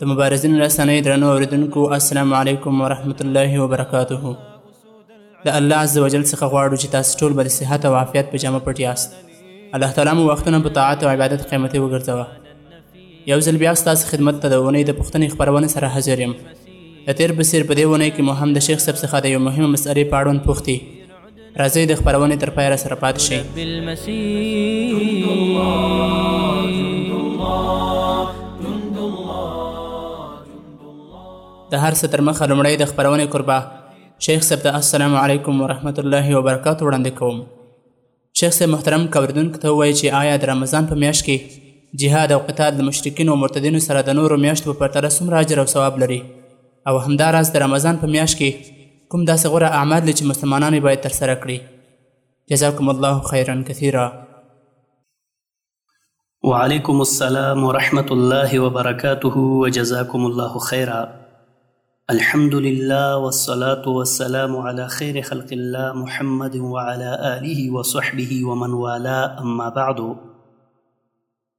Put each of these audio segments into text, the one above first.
د مبارزین رسنۍ درنو اوریدونکو السلام علیکم ورحمت الله وبرکاته د الله عز وجل څخه غواړو چې تاسو ټول به د صحت او عافیت په جامه پټ یاست الله تعالی مو وختونه په طاعت او عبادت قیمتي وګرځوه یو ځل بیا ستاسو خدمت ته د اونۍ د پوښتنې خپرونې سره حاضر یم د تیر بسیر په دې ونې کې مو هم د شیخ صاحب څخه د یو مهمه مسئلې په اړوند پوښتې راځئ د خپرونې تر پایه سره پاتې شئ د هر څه تر مخه لومړی د خپرونې کوربه شیخ صاحب ته السلام علیکم ورحمت الله وبرکاتو وړاندې کوم شیخ صاحب محترم که اورېدونکو ته ووایي چې آیا د رمضان په میاشت کې جهاد او قتال د مشرکینو او مرتدینو سره د نورو میاشتو په پرتله څومره اجر او ثواب لري او همداراز د رمضان په میاشت کې کوم داسې غوره اعمال دي چې مسلمانان یې باید ترسره کړي جزاکم الله خیرا کثیرا وعلیکم السلام ورحمة الله وبرکاته وجزاکم الله خیرا الحمد لله والصلاة والسلام على خير خلق الله محمد وعلى آله وصحبه ومن والاه أما بعد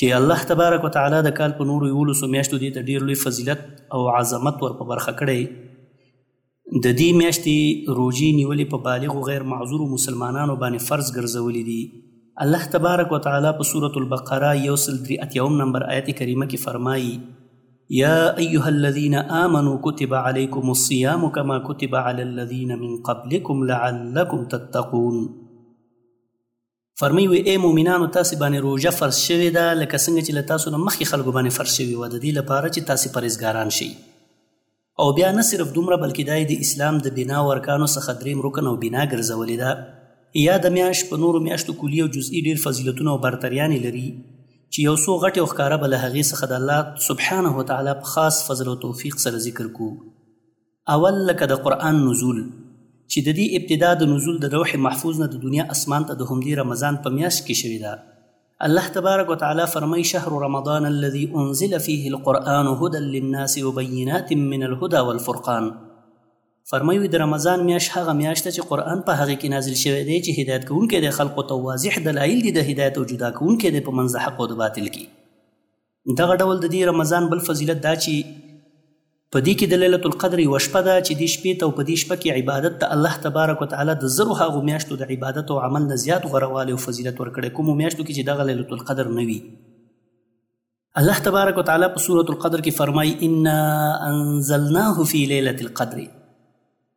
چې الله تبارک وتعالی د کال په نورو یولسو میاشتو دې ته ډېر لوی فضیلت او عظمت ور په برخه کړی د دې میاشتې روژې نیولې په بالغو غیر معذورو مسلمانانو باندې فرض ګرځولې دي الله تبارک وتعالی په سورة البقره یو سل درې اتیاوم نمبر آیت کریمه کې فرمایي یا ایها الذین آمنوا کتب علیکم الصیام کما کتب علی الذین من قبلکم لعلکم تتقون فرمی وی ای مؤمنانو تاسو باندې روژه فرض شوې ده لکه څنګه چې له تاسو نه مخکې خلکو باندې فرض شوې وه د دې لپاره چې تاسو پرهیزګاران شئ او بیا نه صرف دومره بلکې دا د اسلام د بنا او ارکانو څخه دریم رکن او بنا ګرځولې ده یا د میاش په نورو میاشتو کلی او جزئی ډیر فضیلتونه او برتریانې لري چې یو څو غټې او ښکاره به له هغې څخه د الله سبحانه وتعالی په خاص فضل او توفیق سره ذکر کوو اول لکه د قرآن نزول چې د دې ابتدا د نزول د روح محفوظ نه د دنیا اسمان ته د همدې رمضان په میاشت کې شوې ده الله تبارک وتعالی فرمای شهر رمضان الذي انزل فيه القرآن هدى للناس وبينات من الهدى والفرقان فرمایوي د رمضان میاش هغه میاش ته چې قرآن په هغه کې نازل شوی دی چې هدایت کوونکی د خلقو ته واضح دلایل دي د هدایت او جدا کوونکی دی په منځ حق او د باطل کې دغه ډول د دې رمضان بل فضیلت دا چې په دې کې د ليله القدر یو شپه ده چې دې شپې ته او په دې شپه کې عبادت ته الله تبارک وتعالي د زرو هغو میاشتو د عبادت او عمل نه زیات غوروالی او فضیلت ورکړی کومو میاشتو کې چې دغه ليله القدر نه وي الله تبارک وتعالي په سورة القدر کې فرمایي انا انزلناه فی لیلة القدر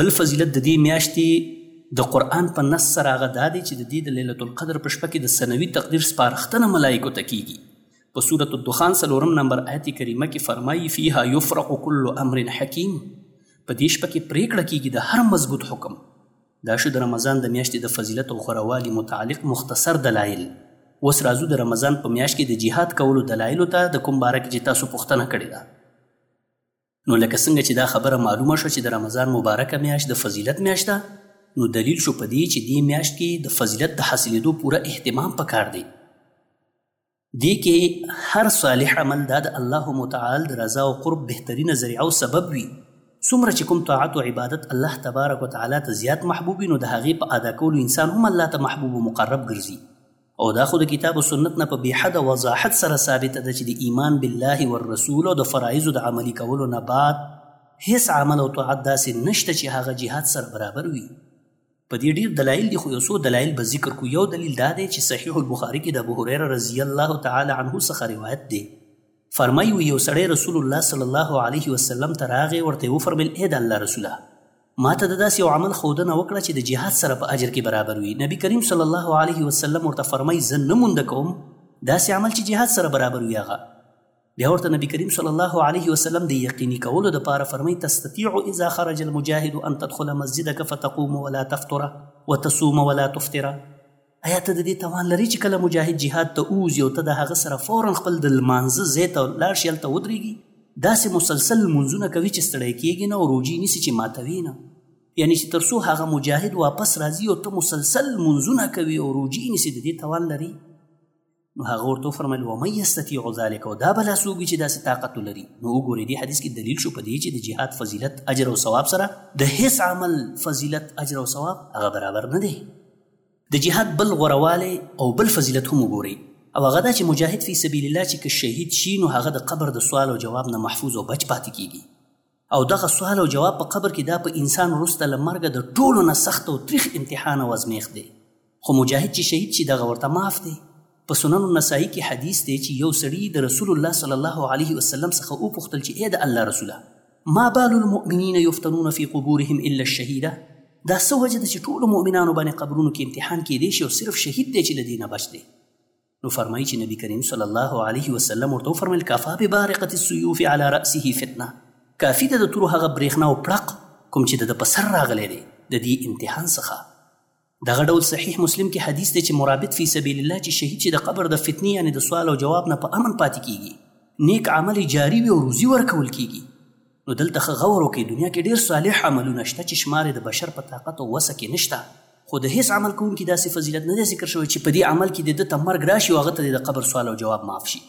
بل فضیلت د دې میاشتې د قرآن په نص سره هغه دا دی چې د دې د لیلة القدر په شپه کې د سنوي تقدیر سپارښتنه ملایکو ته کیږي په سورة الدخان څلورم نمبر آیت کریمه کې فرمایي فیها یفرق کل امر حکیم په دې شپه کې پریکړه کیږي د هر مضبوط حکم دا شو د رمضان د میاشتې د فضیلت او غوروالي متعلق مختصر دلایل اوس راځو د رمضان په میاشت کې د جهاد کولو دلایلو ته د کوم باره کې چې تاسو پوښتنه کړې ده نو لکه څنګه چې دا خبره معلومه شو چې د رمضان مبارکه میاشت د فضیلت میاشت ده نو دلیل شو په دې چې دې میاشت کې د فضیلت د حاصلېدو پوره اهتمام پکار دی دې کې هر صالح عمل دا د الله متعال د رضا او قرب بهترینه ذریعه او سبب وي څومره چې کوم طاعت او عبادت الله تبارک وتعالی ته زیات محبوب نو د هغې په ادا کولو انسان هم الله ته محبوب او مقرب ګرځي او دا خو د کتاب او سنت نه په بې حده وضاحت سره ثابته ده چې د ایمان بالله والرسول او د فرایضو د عملي کولو نه بعد هیڅ عمل او طاعت داسې نشته چې هغه جهاد سره برابر وي په دې ډیر دلایل دي خو یو څو دلایل به ذکر کو یو دلیل دا دی چې صحیح البخاري کې د ابو هريره رضی الله تعالی عنه څخه روایت دی فرمایي یو سړی رسول الله صلی الله علیه وسلم ته راغی ورته وفرمیل اې د الله رسوله ماته د داسې یو عمل ښودنه وکړه چې د جهاد سره په اجر کې برابر وي نبی کریم صلی الله علیه وسلم ورته فرمای زه نه مونده کوم داسې عمل چې جهاد سره برابر وي هغه بیا ورته نبی کریم صلی الله علیه وسلم د یقیني کولو لپاره فرمای تستطيع اذا خرج المجاهد ان تدخل مسجدك فتقوم ولا تفطر وتصوم ولا تفطر ایا ته د دې توان لري چې کله مجاهد جهاد ته ووځي او ته د هغه سره فورا خپل د لمانځه ځای ته لاړ شي هلته ودرېږي داسې مسلسل لمونځونه کوي چې ستړی کېږي نه او روژې نیسي چې ماتوي نه یعنی چې تر څو هغه مجاهد واپس راځي او ته مسلسل لمونځونه کوي او روژې نیسي د دې توان لري نو هغه ورته وفرمایل ومن یستطیع ذلک او دا بلا څوک وي چې داسې طاقت ولري نو وګورئ دې حدیث کې دلیل شو په دې چې د جهاد فضیلت اجر او ثواب سره د هیڅ عمل فضیلت اجر او ثواب هغه برابر نه دی د جهاد بل غوروالی او بل فضیلت هم وګورئ او هغه دا چې مجاهد فی سبیل الله چې که شهید شي نو هغه د قبر د سوال او جواب نه محفوظ او بچ پاتې کیږي او دغه سوال او جواب په قبر کې دا په انسان وروسته له مرګه د ټولو نه سخت او تریخ امتحان او ازمیښت دی خو مجاهد چې شهید شي دغه ورته معاف دی په سنن النسائی کې حدیث دی چې یو سړي د رسول الله صلی الله علیه وسلم څخه وپوښتل چې اې د الله رسوله ما بال المؤمنین یفتنون فی قبورهم الا الشهیده دا څه وجه ده چې ټولو مؤمنانو باندې قبرونو کې امتحان کیدی شي او صرف شهید دی چې له دې نه بچ دی نو فرمایي چې نبی کریم صلی الله علیه وسلم ورته وفرمیل کفا ببارقة السیوف علی رأسه فتنه کافي ده د تورو هغه برېښنا او پړق کوم چې د ده په سر راغلی دی د دې امتحان څخه دغه ډول صحیح مسلم کې حدیث دی چې مرابط فی سبیل الله چې شهید چې د قبر د فتنې یعنې د سوال او جواب نه په امن پاتې کیږي نیک عمل جاری وي او روزي ورکول کیږي نو دلته ښه غور وکړئ، دنیا کې ډېر صالح عملونه شته چې شمار یې د بشر په طاقت او وسه کې نشته، خو د هېڅ عمل کوونکي داسې فضیلت نه دی ذکر شوی چې په دې عمل کې دې ده ته مرګ راشي او هغه ته دې د قبر سوال او جواب معاف شي،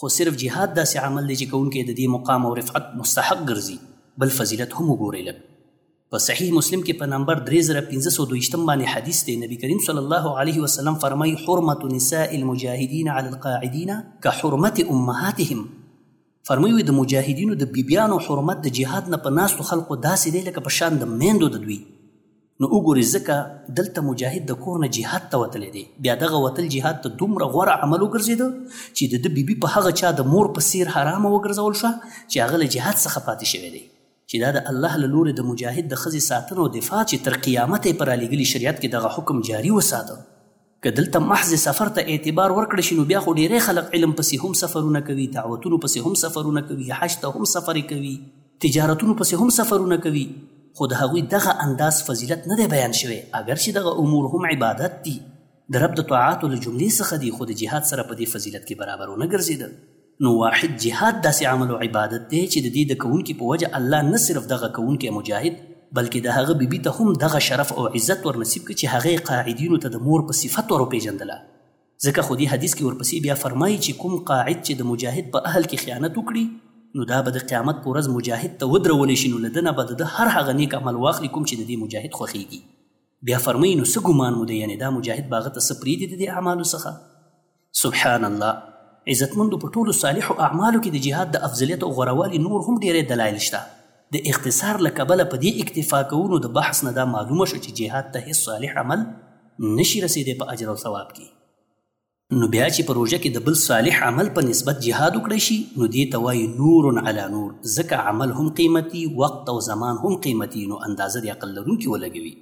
خو صرف جهاد داسې عمل دی چې کوونکی یې د دې مقام او رفعت مستحق ګرځي، بل فضیلت هم وګورئ لږ. په صحیح مسلم کې په نمبر درې زره پنځه سوه دویشتم باندې حدیث دی، نبي کریم صلی الله علیه وسلم فرمایي، حرمة نساء المجاهدین علی القاعدین کحرمة امهاتهم، فرموي د مجاهدینو د بیبیانو حرمت د جهاد نه په ناستو خلکو داسې دی لکه په شان د میندو د دوی نو وګوري ځکه دلته مجاهد د کور نه جهاد ته وتلی دی بیا دغه وتل جهاد ته دومره غوره عمل وګرځېده چې د ده بیبي په هغه چا د مور په څیر حرامه وګرځول شوه چې هغه له جهاد څخه پاتې شوی دی چې دا د الله له لورې د مجاهد د ښځې ساتنه او دفاع چې تر قیامته یې په رالیږلي شریعت کې دغه حکم جاري وساته که دلته محض سفر ته اعتبار ورکړ شي نو بیا خو ډیری خلک علم پسې هم سفرونه کوي، دعوتونو پسې هم سفرونه کوي، حج ته هم سفر کوي، تجارتونو پسې هم سفرونه کوي، خو د هغوی دغه انداز فضیلت نه دی بیان شوی، اګر چې دغه امور هم عبادت دي، د رب د طاعاتو له جملې څخه دي، خو د جهاد سره په دې فضیلت کې برابر ونه ګرځېدل. نو واحد جهاد داسې عمل او عبادت دی چې د دې د کوونکي په وجه الله نه صرف دغه کوونکی مجاهد بلکې د هغه بیبي ته هم دغه شرف او عزت ورنصیب کړي چې هغه قاعدینو ته د مور په صفت وروپېژندله ځکه خو دې حدیث کې ورپسې بیا فرمایي چې کوم قاعد چې د مجاهد په اهل کې خیانت وکړي نو دا به د قیامت په ورځ مجاهد ته ودرول شي نو له ده نه به د ده هر هغه نیک عمل واخلي کوم چې د دې مجاهد خوښیږي بیا فرمایي نو څه ګمان مو دی یعنې دا مجاهد به هغه ته څه پرېږدي د دې اعمالو څخه سبحان الله عزتمندو په ټولو صالحو اعمالو کې د جهاد د افضلیت او غوروالي نور هم ډیری دلایل شته د اختصار له کبله په دې اکتفا کوو نو د بحث نه دا معلومه شو چې جهاد ته هیڅ صالح عمل نشي رسیدی په اجر او ثواب کې نو بیا چې په روژه کې د بل صالح عمل په نسبت جهاد وکړی شي نو دې ته وایي نور علی نور ځکه عمل هم قیمتي وقت او زمان هم قیمتي نو اندازه د عقل لرونکي ولګوي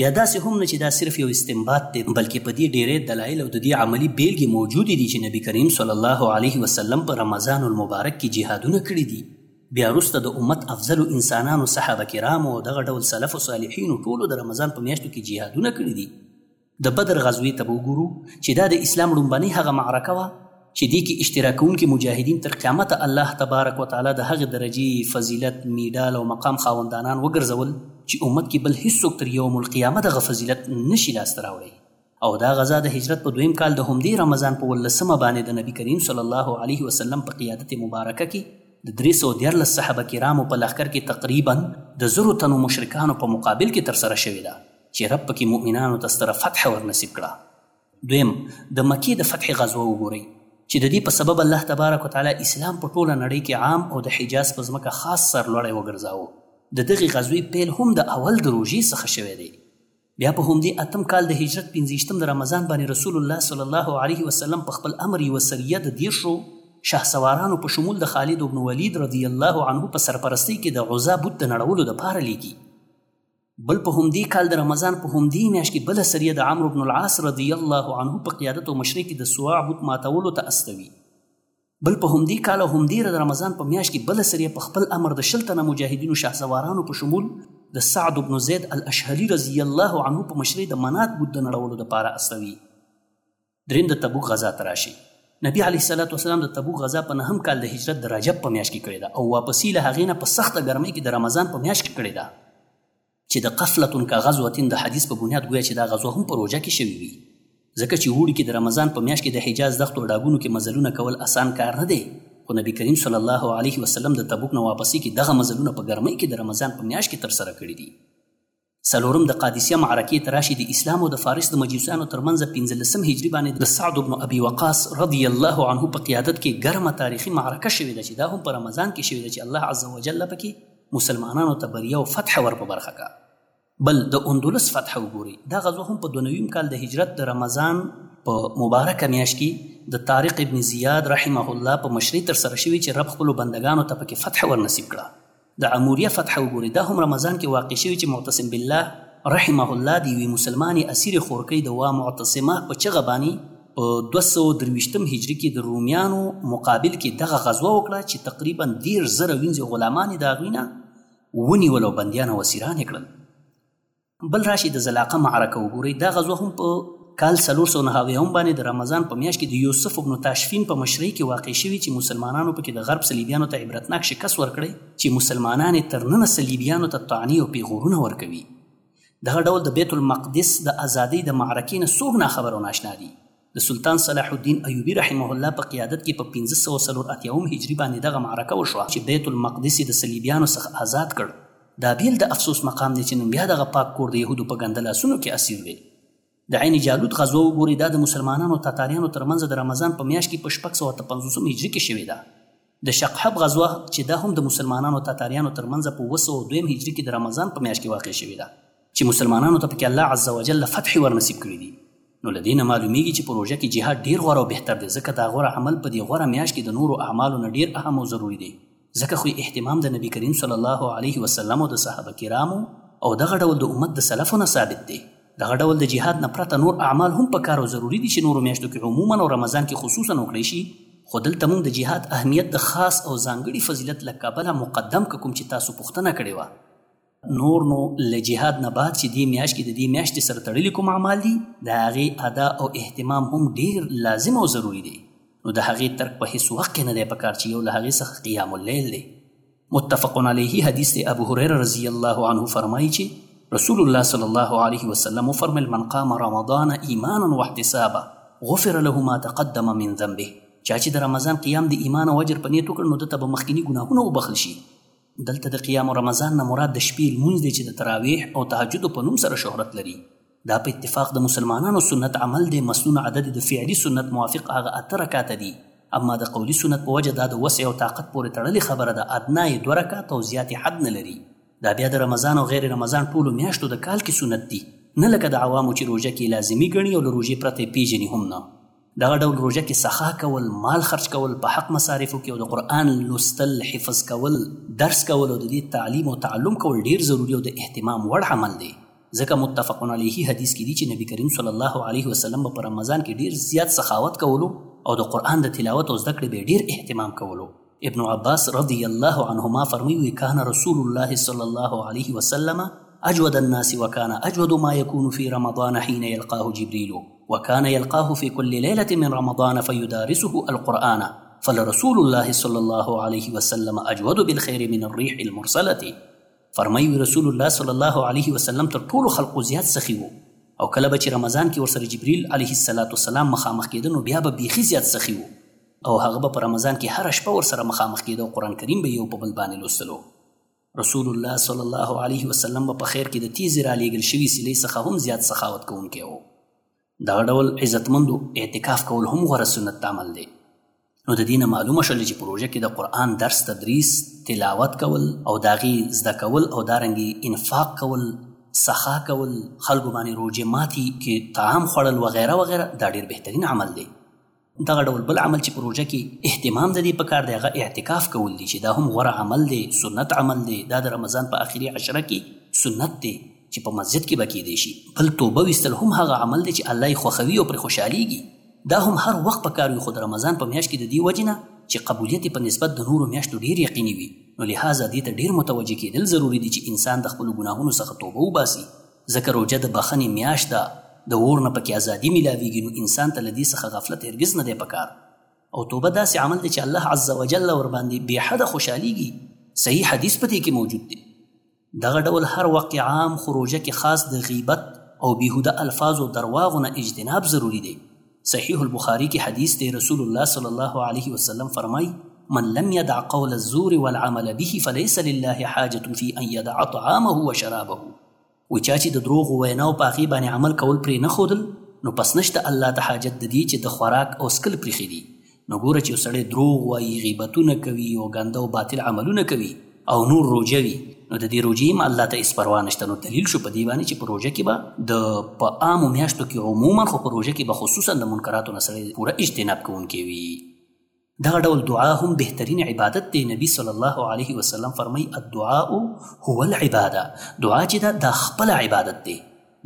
بیا داسې هم نه چې دا صرف یو استنباط دی بلکې په دې ډیری دلایل او د دې عملی بیلګې موجودې دي چې نبی کریم صلی الله علیه وسلم په رمضان المبارک کې جهادونه کړي دي بیا وروسته د امت افضل انسانانو صحابه کرامو او دغه ډول سلف صالحینو ټولو د رمضان په میاشتو کې جهادونه کړي دي د بدر غزوې ته به وګورو چې دا د اسلام ړومبنۍ هغه معرکه وه چې دې کې اشتراک کوونکي مجاهدین تر قیامته الله تبارک و تعالی د هغې درجې، فضیلت، میډال او مقام خاوندانان وګرځول چې امت کې بل هیڅوک تر یوم القیامه دغه فضیلت نه شي لاسته راوړی. او دا غزا د هجرت په دویم کال د همدې رمضان په اوولسمه باندې د نبي کریم صلی الله علیه وسلم په قیادت مبارکه کې د درې سوه دیارلس صحابه کرامو په لښکر کې تقریبا د زرو تنو مشرکانو په مقابل کې ترسره شوې ده چې رب پکې مؤمنانو ته ستره فتحه ورنصیب کړه. دویم، د مکې د فتح غزوه وګورئ، چې د دې په سبب الله تبارک وتعالی اسلام په ټوله نړۍ کې عام او د حجاز په ځمکه خاص سرلوړی وګرځاوه. د دغې غزوې پیل هم د اول د روژې څخه شوی دی. بیا په همدې اتم کال د هجرت پنځویشتم د رمضان باندې رسول الله صلی الله علیه وسلم په خپل امر یوه سریه د دېرشو شهسوارانو په شمول د خالد بن ولید رضی الله عنه په سرپرستۍ کې د عزی بت د نړولو لپاره لېږي. بل په همدې کال د رمضان په همدې میاشت کې بله سریه د عمرو بن العاص رضی الله عنه په قیادت او مشرۍ کې د سواع بت ماتولو ته استوي بل په همدې کال او همدې د رمضان په میاشت کې بل سریه په خپل امر د شل تنه مجاهدینو شهزوارانو په شمول د سعد بن زید الاشهلی رضی الله عنه په مشرۍ د منات بود د نړولو لپاره استوي دریم د تبوک غزا ته راشي نبی علیه الصلاۃ والسلام د تبوک غزا په نهم کال د هجرت د رجب په میاشت کې کړې ده او واپسی له هغې نه په سخته ګرمۍ کې د رمضان په میاشت کې کړې ده چې د قفلتون کا غزوتین د حدیث په بنیاد ګویا چې دا غزوه هم په روژه کې شوې وي ځکه چې وړي کې د رمضان په میاشت کې د حجاز دښتو ډاګونو کې مزلونه کول اسان کار نه دی خو نبی کریم صلی الله علیه وسلم د تبوک نه واپسی کې دغه مزلونه په ګرمۍ کې د رمضان په میاشت کې ترسره کړي دي څلورم د قادسیه معرکې ته راشي د اسلام او د فارس د مجوسیانو ترمنځ پنځلسم هجري باندې د سعد بن ابي وقاص رضی الله عنه په قیادت کې ګرمه تاریخي معرکه شوې ده چې دا هم په رمضان کې شوې ده چې الله عز وجل پکې مسلمانانو ته بریا او فتح ور په برخه کا بل د اندلس فتح وګوري دا غزوه هم په دونویم کال د هجرت د رمضان په مبارکه میاشت کې د طارق ابن زیاد رحمه الله په مشرۍ ترسره شوې چې رب خپلو بندګانو ته پکې فتح ورنصیب کړه د عموریه فتحه وګورئ، دا هم رمضان کې واقع شوې چې معتصم بالله رحمه الله د یوې مسلمانې اسیرې خورکۍ د وا معتصمه په چغه باندې په دوه سوه او درویشتم هجري کې د رومیانو مقابل کې دغه غزوه وکړه چې تقریبا دېرش زره وینځې غلامان یې د هغوی نه ونیول او بندیان او اسیران یې کړل. بل راشي د زلاقه معرکه وګورئ دا غزوه هم په کال څلور سوه نهه اویایم باندې د رمضان په میاشت کې د یوسف ابن تاشفین په مشرۍ کې واقع شوې چې مسلمانانو پکې د غرب صلیبیانو ته عبرتناک شکست ورکړی چې مسلمانان یې تر ننه صلیبیانو ته طعنې او پیغورونه ورکوي دغه ډول د بیت المقدس د ازادۍ د معرکې نه څوک ناخبر او ناشنا دي د سلطان صلاح الدین ایوبي رحمه الله په قیادت کې په پنځه سوه څلور اتیاوم هجري باندې دغه معرکه وشوه چې بیت المقدس یې د صلیبیانو څخه ازاد کړ. دا بېل د افسوس مقام دی چې نن بیا دغه پاک کور د یهودو په ګنده لاسونو کې اسیر دی. د عین جالوت غزوه وګورئ، دا د مسلمانانو او تاتاریانو تر منځ د رمضان په میاشت کې په شپږ سوه اته پنځوسم هجري کې شوې ده. د شقحب غزوه چې دا هم د مسلمانانو او تاتاریانو تر منځ په اووه سوه او دویم هجري کې د رمضان په میاشت کې واقع شوې ده چې مسلمانانو ته پکې الله عز وجل فتح ور نصیب کړې دي نو له دې نه معلومیږي چې په روژه کې جهاد ډیر غوره او بهتر دی ځکه دا غوره عمل په دې غوره میاشت کې د نورو اعمالو نه ډیر اهم او ضروري دی ځکه خو اهتمام د نبی کریم صلی الله علیه وسلم او د صحابه کرامو او دغه ډول د امت د سلفو نه ثابت دی دغه ډول د جهاد نه پرته نور اعمال هم په کار او ضروري دي چې نورو میاشتو کې عموما او رمضان کې خصوصا وکړی شي خو دلته موږ د جهاد اهمیت د خاص او ځانګړي فضیلت له کبله مقدم کوم چې تاسو پوښتنه کړې وه نور نو له جهاد نه بعد چې دې میاشت کې د دې میاشتې سره تړلي کوم اعمال دي د هغې ادا او اهتمام هم ډیر لازم او ضروری دی نو د هغې ترک په هیڅ وخت کې نه دی پکار چې یو له هغې څخه قیام اللیل دی متفق علیه حدیث دی ابو هريره رضی الله عنه فرمایي چې رسول الله صلی الله علیه وسلم فرمایل من قام رمضان ایمانا واحتسابا غفر له ما تقدم من ذنبه چا چې د رمضان قیام د ایمان او اجر په نیت وکړ نو دته به مخکینی ګناهونه وبخښل شي دلته د قیام رمضان نه مراد د شپې لمونځ دی چې د تراویح او تهجد په نوم سره شهرت لري دا په اتفاق د مسلمانانو سنت عمل دی، مسنون عدد یې د فعلي سنت موافق هغه اته رکعته دي، اما د قولي سنت په وجه دا د وسع او طاقت پورې تړلې خبره ده، ادنی یې دوه رکعته او زیات یې حد نه لري. دا بیا د رمضان او غیر رمضان ټولو میاشتو د کال کې سنت دي، نه لکه د عوامو چې روژه کې یې لازمي ګڼي او له روژې پرته یې پېژني هم نه. دغه ډول روژه کې سخا کول، مال خرچ کول، په حق مصارفو کې او د قرآن لوستل، حفظ کول، درس کول او د دې تعلیم او تعلم کول ډېر ضروري او د اهتمام وړ عمل دی، ځکه متفق علیه حدیث کې دي چې نبي کریم صلی الله علیه وسلم به په رمضان کې ډېر زیات سخاوت کولو او د قرآن د تلاوت او زده کړې به یې ډېر اهتمام کولو. ابن عباس رضی الله عنهما فرموي کان رسول الله صلی الله علیه وسلم اجود الناس وكان اجود ما يكون في رمضان حين يلقاه جبريل وكان يلقاه في كل ليله من رمضان فيدارسه القران فلرسول الله صلی الله علیه وسلم اجود بالخير من الريح المرسله فرمایي رسول الله صلی الله علیه وسلم تر ټولو خلقو زیات سخي وو او کله به چې رمضان کې ورسره جبريل عليه السلام مخامخ کېده نو بیا به بیخي زیات سخي وو او هغه به په رمضان کې هره شپه ورسره مخامخ کېده او قرآن کریم به یو په بل باندې لوستلو رسول الله صلی الله علیه وسلم به په خیر کې د تیزې را لیږل شوي سلې څخه هم زیات سخاوت کوونکی و دغه ډول عزتمندو اعتکاف کول هم غوره سنت عمل دی نو د دینه معلومه شول چې پروژه کې د قرآن درس تدریس تلاوت کول او داغي زده کول او دارنګي انفاق کول سخا کول خلکو باندې روجه ماتي کې طعام خوړل وغیرہ وغیرہ دا ډیر بهترین عمل دی دغه ډول بل عمل چې پروژه کې اهتمام د دې په کار دی هغه اعتکاف کول دي چې دا هم غوره عمل دی سنت عمل دی دا د رمضان په آخري عشره کې سنت دی چې په مسجد کې به کېدی شي بل توبه ویستل هم هغه عمل دی چې الله یې خوښوي او پرې خوشحالېږي دا هم هر وخت په کار وي خو د رمضان په میاشت کې د دې وجې نه چې قبولیت په نسبت د نورو میاشتو ډیر یقیني وي نو لهذا دې ته ډیر متوجه کېدل ضروري دي چې انسان د خپلو ګناهونو څخه توبه وباسي ځکه روژه د بخښنې میاشت ده، د اور نه پکې ازادي ملاویږي، نو انسان ته له دې څخه غفلت هرګز نه دی پکار او توبه داسې عمل دی چې الله عزوجل ورباندې بې حده خوشحالیږي، صحیح حدیث په دې کې موجود دی. دغه ډول هر وقع عام خو روژه کې خاص د غیبت او بیهوده الفاظو درواغو نه اجتناب ضروري دی. صحيح البخاري کې حديث دی رسول الله صلی الله عليه وسلم فرمای من لم يدع قول الزور والعمل به فليس لله حاجة في ان يدع طعامه وشرابه و چا چې د دروغ وینا او پاغي باندې عمل کول پرې نه خودل نو پس نشته الله ته حاجت د دې چې د خوراک او سکل پرې خېدي نو ګوره چې یو سړی دروغ وایي، غیبتونه کوي، او ګنده او باطل عملونه کوي او نور روژه وي، نو د دې روژې هم الله ته هېڅ پروا نشته، نو دلیل شو په دې باندې چې په روژه کې به د په عامو میاشتو کې عموما خو په روژه کې به خصوصا د منکراتو نه سړی پوره اجتناب کوونکی وي. دغه ډول دعا هم بهترین عبادت دی، نبي صلی الله علیه وسلم فرمایي، الدعاء هو العباده، دعا چې ده دا خپله عبادت دی.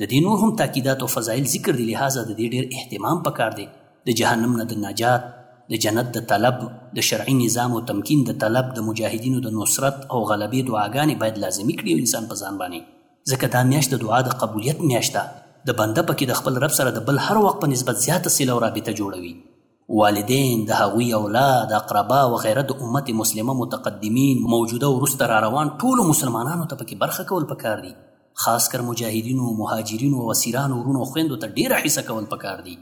د دې نور هم تاکیدات او فضایل ذکر دي لهذا د دې ډېر اهتمام پکار دی د جهنم نه د نجات د جنت د طلب د شرعي نظام او تمکین د طلب د مجاهدینو د نصرت او غلبې دعاګانې باید لازمي کړي او انسان په ځان باندې ځکه دا میاشت د دعا د قبولیت میاشت ده د بنده پکې د خپل رب سره د بل هر وخت په نسبت زیاته سله او رابطه جوړوي والدین، د هغوی اولاد، اقربا وغیره د امت مسلمه متقدمین، موجوده او وروسته راروان ټولو مسلمانانو ته پکې برخه کول پکار دي. خاص کر مجاهدینو، مهاجرینو او اسیرانو وروڼو او خویندو ته ډېره حصه کول پکار دي.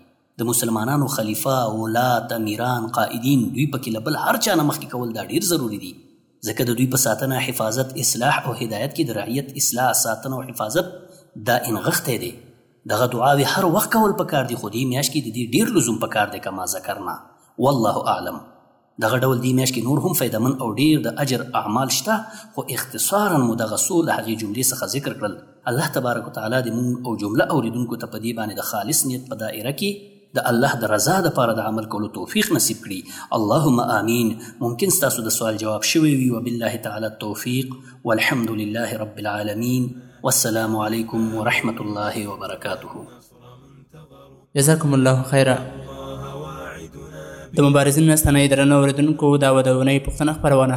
د مسلمانانو خلیفه، ولات، امیران، قائدین، دوی پکې له بل هر چا نه مخکې کول دا ډېر ضروري دي. ځکه د دوی په ساتنه، حفاظت، اصلاح او هدایت کې د رعیت اصلاح، ساتنه او حفاظت دا انغښتی دی. دغه دعاوې هر وخت کول پکار دي، خو دې میاشت کې د دې ډېر لزوم پکار دی کما ذکرنا. والله اعلم. دغه ډول دې میاشت کې نور هم فایده من او ډېر د اجر اعمال شته، خو اختصارا مو دغه څو له هغې جملې څخه ذکر کړل. الله تبارک و تعالی دې مونږ او جمله اوریدونکو ته په دې باندې د خالص نیت په دائره کې د الله د رضا لپاره د عمل کولو توفیق نصیب کړي اللهم آمین ممکن ستاسو د سوال جواب شوی وي وبالله تعالی التوفیق والحمد لله رب العالمین والسلام علیکم ورحمة الله وبرکاته جزاکم الله خیرا د مبارزین نستنۍ درنو اوریدونکو دا ودونۍ پښتنه خپرونه